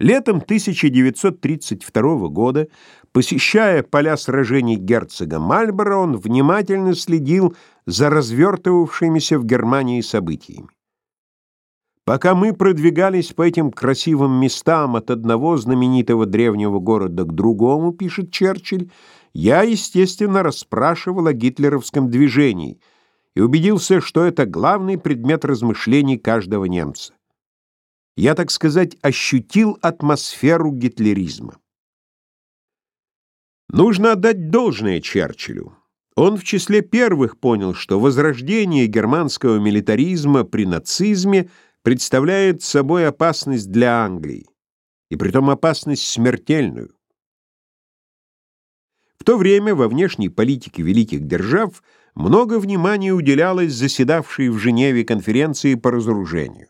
Летом 1932 года, посещая поля сражений герцога Мальборо, он внимательно следил за развертывавшимися в Германии событиями. Пока мы продвигались по этим красивым местам от одного знаменитого древнего города к другому, пишет Черчилль, я, естественно, расспрашивал о гитлеровском движении и убедился, что это главный предмет размышлений каждого немца я, так сказать, ощутил атмосферу гитлеризма. Нужно отдать должное Черчиллю. Он в числе первых понял, что возрождение германского милитаризма при нацизме представляет собой опасность для Англии, и притом опасность смертельную. В то время во внешней политике великих держав много внимания уделялось заседавшей в Женеве конференции по разоружению.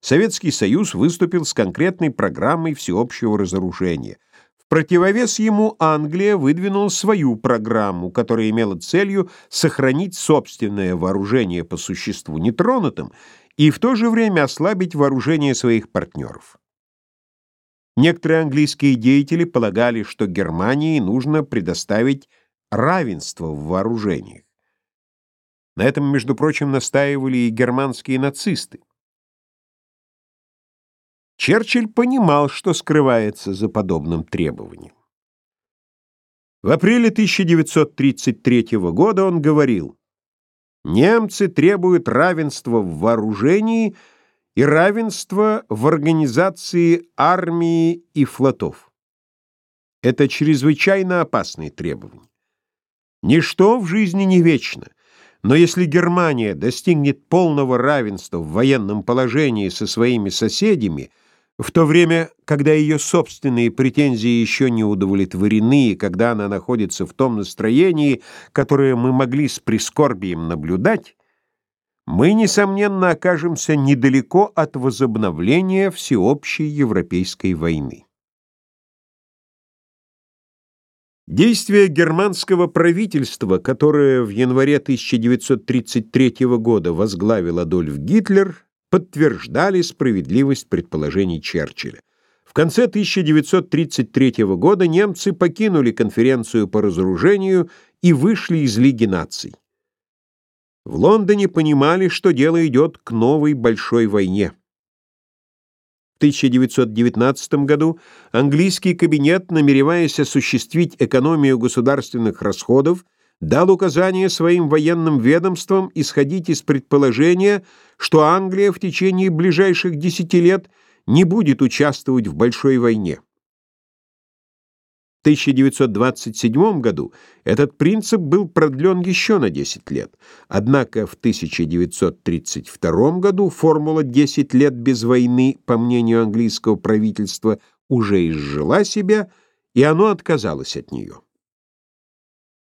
Советский Союз выступил с конкретной программой всеобщего разоружения. В противовес ему Англия выдвинула свою программу, которая имела целью сохранить собственное вооружение по существу нетронутым и в то же время ослабить вооружение своих партнеров. Некоторые английские деятели полагали, что Германии нужно предоставить равенство в вооружениях. На этом, между прочим, настаивали и германские нацисты. Черчилль понимал, что скрывается за подобным требованием. В апреле 1933 года он говорил, «Немцы требуют равенства в вооружении и равенства в организации армии и флотов. Это чрезвычайно опасные требования. Ничто в жизни не вечно, но если Германия достигнет полного равенства в военном положении со своими соседями – в то время, когда ее собственные претензии еще не удовлетворены, и когда она находится в том настроении, которое мы могли с прискорбием наблюдать, мы, несомненно, окажемся недалеко от возобновления всеобщей европейской войны. Действия германского правительства, которое в январе 1933 года возглавил Адольф Гитлер, подтверждали справедливость предположений Черчилля. В конце 1933 года немцы покинули конференцию по разоружению и вышли из Лиги наций. В Лондоне понимали, что дело идет к новой большой войне. В 1919 году английский кабинет, намереваясь осуществить экономию государственных расходов, дал указание своим военным ведомствам исходить из предположения, что Англия в течение ближайших десяти лет не будет участвовать в большой войне. В 1927 году этот принцип был продлен еще на 10 лет, однако в 1932 году формула «10 лет без войны», по мнению английского правительства, уже изжила себя, и оно отказалось от нее.